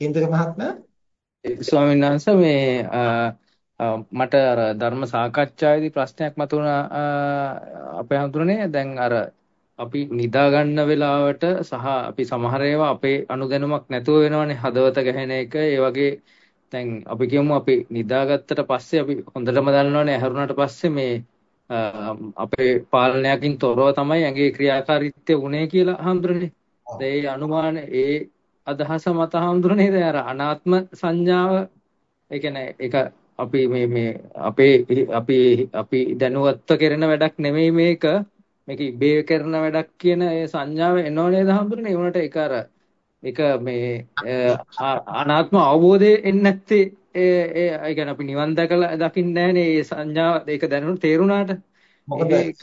ඉන්දික මහත්මයා? ස්වාමීන් වහන්සේ මේ මට අර ධර්ම සාකච්ඡාවේදී ප්‍රශ්නයක් මතුවුණා අපේ හඳුරන්නේ. දැන් අර අපි නිදා ගන්න වෙලාවට සහ අපි සමහර ඒවා අපේ අනුදැනුමක් නැතුව වෙනවනේ. හදවත ගැහෙන එක. ඒ වගේ දැන් අපි කියමු අපි නිදාගත්තට පස්සේ අපි හොඳටම දන්නවනේ ඇහැරුණාට පස්සේ මේ අපේ පාලනයකින් තොරව තමයි ඇඟේ ක්‍රියාකාරීත්වය උනේ කියලා හඳුරන්නේ. ඒ අනුමාන ඒ අදහස මත හඳුරන්නේ දැන් අර අනාත්ම සංඥාව. ඒ කියන්නේ ඒක අපි මේ මේ අපේ අපි අපි දැනුවත්ව කරන වැඩක් නෙමෙයි මේක. මේක ඉබේ කරන වැඩක් කියන ඒ සංඥාව එනව නේද හඳුරන්නේ ඒ උනට ඒක අර ඒක මේ අනාත්ම අවබෝධය එන්නේ නැත්තේ. ඒ ඒ කියන්නේ අපි නිවන් දැකලා දකින්නේ නැහනේ ඒ සංඥාව. ඒක දැනුණු තේරුණාට. මොකද? ඒක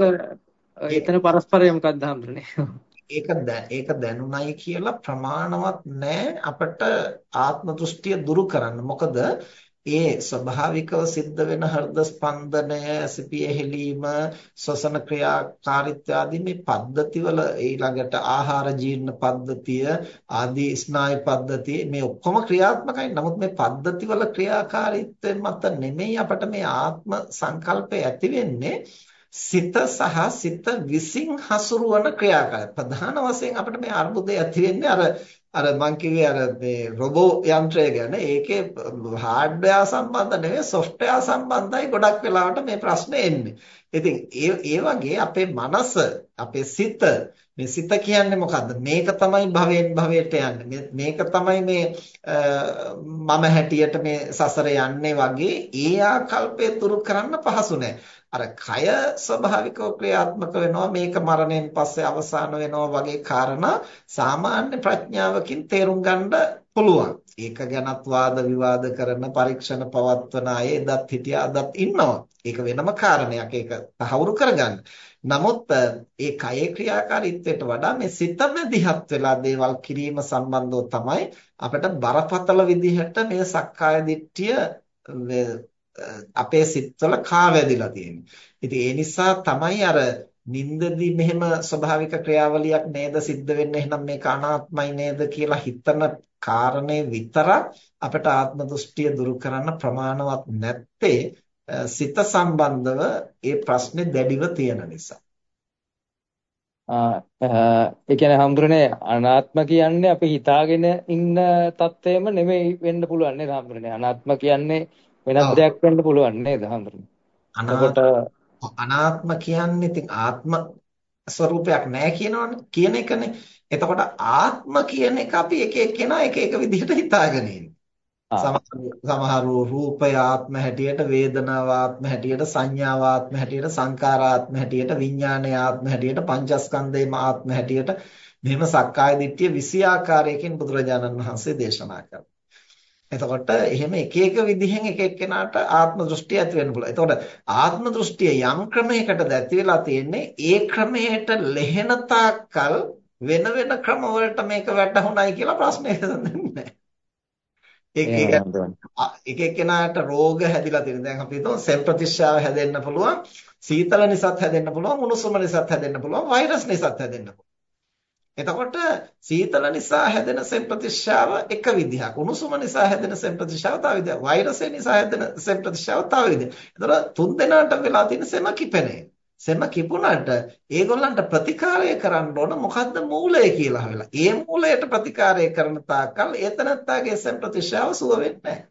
එතන පරස්පරය මොකක්ද හඳුරන්නේ ඒක ඒක දැනුණයි කියලා ප්‍රමාණවත් නෑ අපිට ආත්ම දෘෂ්ටිය දුරු කරන්න. මොකද ඒ ස්වභාවිකව සිද්ධ වෙන හෘද ස්පන්දනය, සිපිය හෙලීම, ශ්වසන ක්‍රියාකාරීත්වය ආදී මේ පද්ධතිවල ඊළඟට ආහාර ජීර්ණ පද්ධතිය ආදී ස්නායු පද්ධතිය මේ ඔක්කොම ක්‍රියාත්මකයි. නමුත් මේ පද්ධතිවල ක්‍රියාකාරීත්වය මත නෙමෙයි අපිට මේ ආත්ම සංකල්පය ඇති වෙන්නේ. සිත සහ සිත විසින් හසුරුවන ක්‍රියාකාරය ප්‍රධාන වශයෙන් අපිට මේ අර්බුදය ඇති වෙන්නේ අර අර මං කිව්වේ අර මේ රොබෝ යන්ත්‍රය ගැන ඒකේ හાર્ඩ්වෙයාර් සම්බන්ධ නෙවෙයි සොෆ්ට්වෙයාර් සම්බන්ධයි ගොඩක් වෙලාවට මේ ප්‍රශ්නේ එන්නේ. ඉතින් ඒ ඒ වගේ අපේ මනස අපේ සිත මේ සිත කියන්නේ මොකද්ද? මේක තමයි භවයෙන් භවයට යන්නේ. මේක තමයි මේ මම හැටියට මේ සසර යන්නේ වගේ ඒ ආකල්පය තුරු කරන්න පහසු නෑ. අර කය ස්වභාවිකව ක්‍රියාත්මක වෙනවා මේක මරණයෙන් පස්සේ අවසාන වෙනවා වගේ කාරණා සාමාන්‍ය ප්‍රඥාවකින් තේරුම් ගන්න පුළුවන්. ඒක ගැනත් වාද විවාද කරන පරීක්ෂණ පවත්වන අය එදත් හිටියා අදත් ඉන්නවා. ඒක වෙනම කාරණයක්. ඒක තහවුරු කරගන්න. නමුත් ඒ කයේ ක්‍රියාකාරීත්වයට වඩා මේ සිත මැදිහත් වෙලා දේවල් කිරීම සම්බන්ධව තමයි අපිට බරපතල විදිහට මේ සක්කාය දිට්ඨිය අපේ සිත්වල කාවැදිලා තියෙන්නේ. ඉතින් ඒ නිසා තමයි අර නින්දදී මෙහෙම ස්වභාවික ක්‍රියාවලියක් නේද සිද්ධ වෙන්නේ එහෙනම් මේක අනාත්මයි නේද කියලා හිතන කාරණේ විතරක් අපට ආත්ම දෘෂ්ටිය දුරු කරන්න ප්‍රමාණවත් නැත්තේ සිත සම්බන්ධව ඒ ප්‍රශ්නේ දැඩිව තියෙන නිසා. ඒ කියන්නේ හඳුරන්නේ අනාත්ම කියන්නේ අපි හිතාගෙන ඉන්න තත්ත්වෙම නෙමෙයි වෙන්න පුළුවන් නේද හඳුරන්නේ අනාත්ම කියන්නේ වෙනත් දෙයක් වෙන්න පුළුවන් නේද හඳුරන්නේ. එතකොට අනාත්ම කියන්නේ ඉතින් ආත්ම ස්වરૂපයක් නැහැ කියනවනේ කියන එකනේ. එතකොට ආත්ම කියන එක අපි එක එක්කෙනා එක එක විදිහට හිතාගෙන සමහරු රූපය ආත්ම හැටියට වේදනාව ආත්ම හැටියට සංඥාව ආත්ම හැටියට සංකාර ආත්ම හැටියට විඥානය ආත්ම හැටියට පංචස්කන්ධයම ආත්ම හැටියට මෙහෙම සක්කාය දිට්ඨිය 20 ආකාරයකින් බුදුරජාණන් වහන්සේ දේශනා කරනවා. එතකොට එහෙම එක එක විදිහෙන් එක එක්කෙනාට ආත්ම දෘෂ්ටිය ඇති වෙන්න පුළුවන්. එතකොට ආත්ම දෘෂ්ටිය යම් ක්‍රමයකට ඇති වෙලා තියෙන්නේ ඒ ක්‍රමයට ලෙහෙන තාක්කල් වෙන වෙන ක්‍රම වලට මේක වැටහුණයි කියලා ප්‍රශ්නයක් නැහැ. එක එක්කෙනාට රෝග හැදිලා තියෙන. දැන් අපි හිතමු සෙල් ප්‍රතිශ්‍යාව හැදෙන්න පුළුවන්, සීතල නිසාත් හැදෙන්න පුළුවන්, උණුසුම නිසාත් හැදෙන්න පුළුවන්, වෛරස් නිසාත් හැදෙන්න පුළුවන්. එතකොට සීතල නිසා හැදෙන සෙල් ප්‍රතිශ්‍යාව එක විදිහක්. උණුසුම නිසා හැදෙන සෙල් ප්‍රතිශ්‍යාව තව විදිහක්. වෛරසය නිසා හැදෙන සෙල් ප්‍රතිශ්‍යාව තව විදිහක්. එතකොට තුන් දෙනාට වෙලා තියෙන සෙම කිපෙනේ. සෙම කිපුණාට ඒගොල්ලන්ට ප්‍රතිකාරය කරන්න ඕන මොකද්ද මූලය කියලා හොයලා. ඒ මූලයට ප්‍රතිකාරය කරන තාක්කල් ඒතනත්තාගේ සෙල් ප්‍රතිශ්‍යාව සුව වෙන්නේ නැහැ.